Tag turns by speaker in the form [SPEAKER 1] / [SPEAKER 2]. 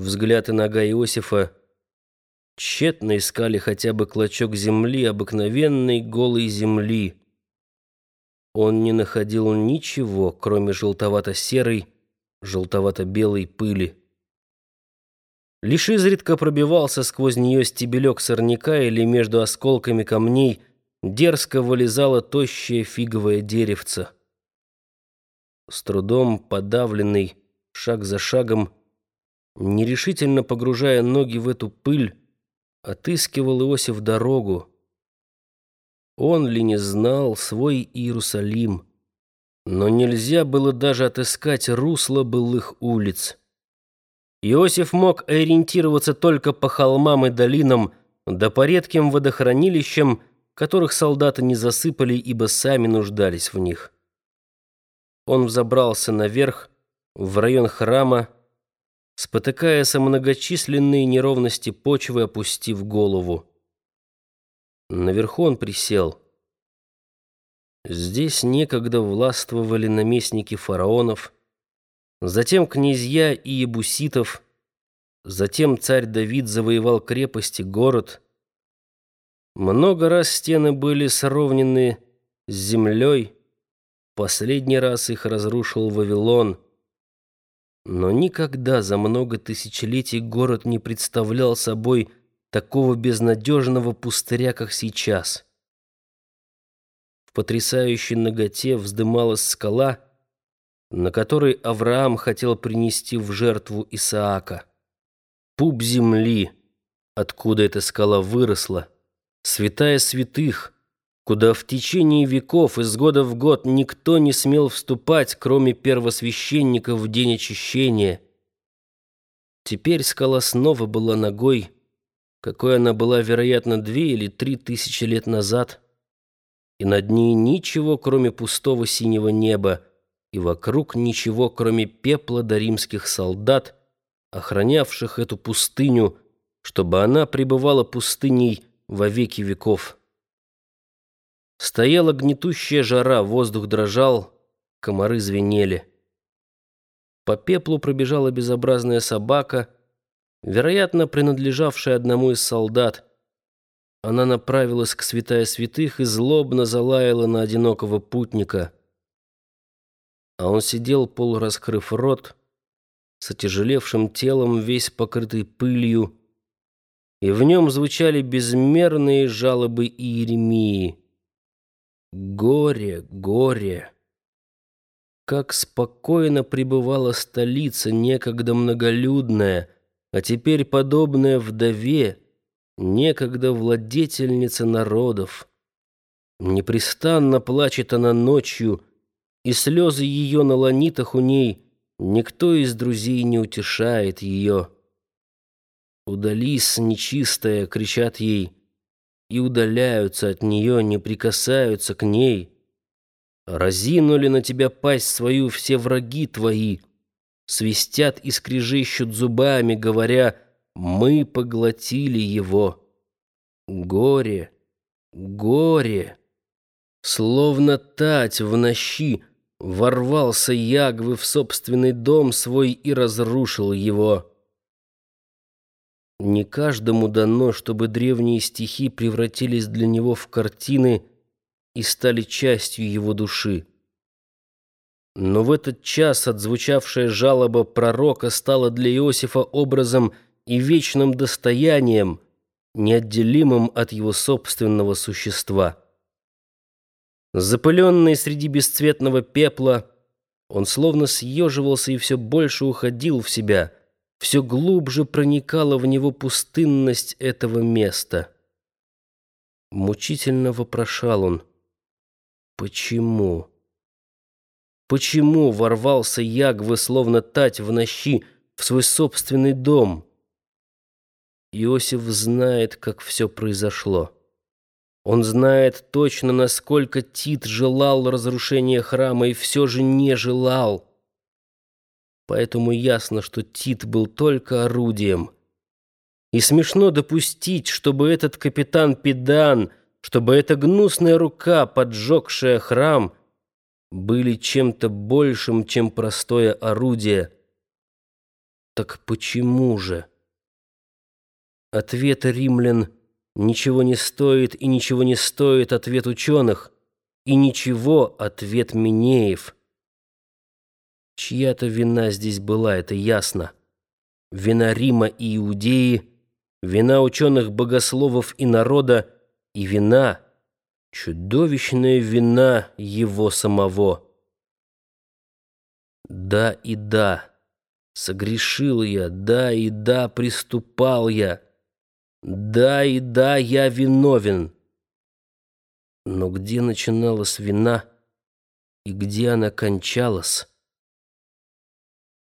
[SPEAKER 1] Взгляд и нога Иосифа тщетно искали хотя бы клочок земли, обыкновенной голой земли. Он не находил ничего, кроме желтовато-серой, желтовато-белой пыли. Лишь изредка пробивался сквозь нее стебелек сорняка или между осколками камней дерзко вылезало тощее фиговое деревце. С трудом подавленный, шаг за шагом, нерешительно погружая ноги в эту пыль, отыскивал Иосиф дорогу. Он ли не знал свой Иерусалим? Но нельзя было даже отыскать русло былых улиц. Иосиф мог ориентироваться только по холмам и долинам, да по редким водохранилищам, которых солдаты не засыпали, ибо сами нуждались в них. Он взобрался наверх, в район храма, спотыкаясь о многочисленные неровности почвы, опустив голову. Наверху он присел. Здесь некогда властвовали наместники фараонов, затем князья и ебуситов, затем царь Давид завоевал крепость и город. Много раз стены были сровнены с землей, последний раз их разрушил Вавилон — но никогда за много тысячелетий город не представлял собой такого безнадежного пустыря, как сейчас. В потрясающей ноготе вздымалась скала, на которой Авраам хотел принести в жертву Исаака. Пуп земли, откуда эта скала выросла, святая святых — куда в течение веков из года в год никто не смел вступать, кроме первосвященников в день очищения. Теперь скала снова была ногой, какой она была, вероятно, две или три тысячи лет назад, и над ней ничего, кроме пустого синего неба, и вокруг ничего, кроме пепла до римских солдат, охранявших эту пустыню, чтобы она пребывала пустыней во веки веков. Стояла гнетущая жара, воздух дрожал, комары звенели. По пеплу пробежала безобразная собака, вероятно, принадлежавшая одному из солдат. Она направилась к святая святых и злобно залаяла на одинокого путника. А он сидел, полураскрыв рот, с отяжелевшим телом, весь покрытый пылью, и в нем звучали безмерные жалобы Иеремии. Горе, горе! Как спокойно пребывала столица, некогда многолюдная, а теперь подобная вдове, некогда владетельница народов. Непрестанно плачет она ночью, и слезы ее на ланитах у ней, никто из друзей не утешает ее. «Удались, нечистая!» — кричат ей — и удаляются от нее, не прикасаются к ней. Разинули на тебя пасть свою все враги твои, свистят и скрежещут зубами, говоря, мы поглотили его. Горе, горе, словно тать в ночи, ворвался Ягвы в собственный дом свой и разрушил его. Не каждому дано, чтобы древние стихи превратились для него в картины и стали частью его души. Но в этот час отзвучавшая жалоба пророка стала для Иосифа образом и вечным достоянием, неотделимым от его собственного существа. Запыленный среди бесцветного пепла, он словно съеживался и все больше уходил в себя — все глубже проникала в него пустынность этого места. Мучительно вопрошал он, почему? Почему ворвался Ягвы, словно тать в нощи, в свой собственный дом? Иосиф знает, как все произошло. Он знает точно, насколько Тит желал разрушения храма и все же не желал. Поэтому ясно, что Тит был только орудием. И смешно допустить, чтобы этот капитан Педан, чтобы эта гнусная рука, поджегшая храм, были чем-то большим, чем простое орудие — Так почему же? Ответ римлян ничего не стоит, и ничего не стоит ответ ученых, и ничего ответ Минеев. Чья-то вина здесь была, это ясно. Вина Рима и Иудеи, вина ученых богословов и народа, и вина, чудовищная вина его самого. Да и да, согрешил я, да и да, приступал я. Да и да, я виновен. Но где начиналась вина и где она кончалась?